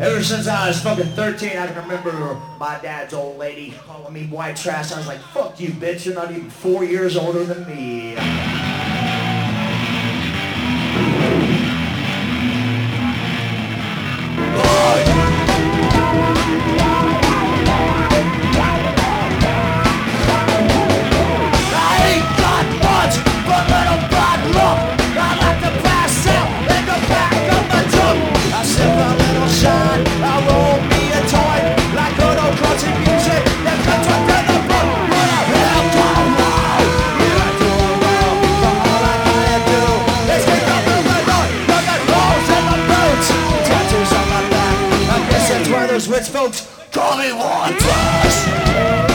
Ever since I was fucking 13, I can remember my dad's old lady calling me white trash. I was like, fuck you, bitch. You're not even four years older than me. Folks, call me Walters!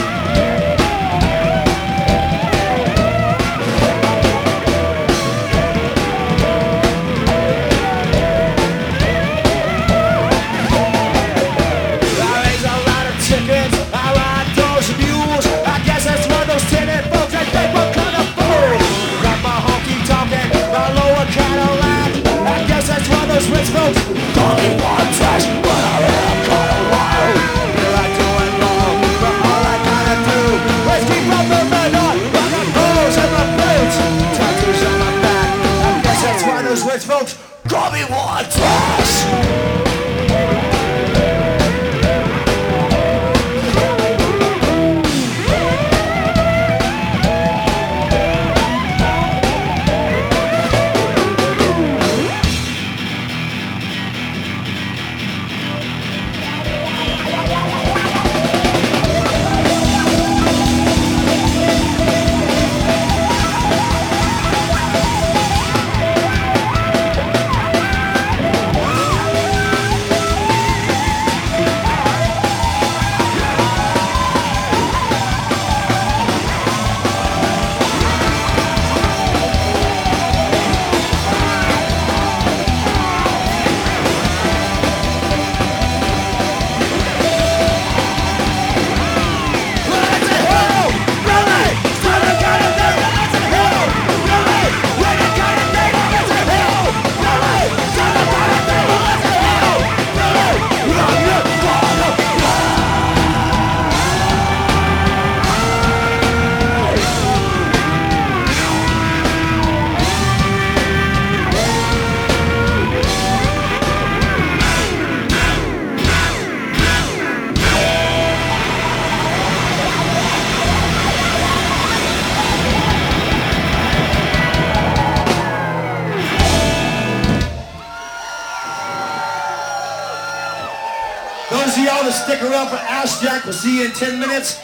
folks. Call me one. See y'all to stick around for Assjack. We'll see you in 10 minutes.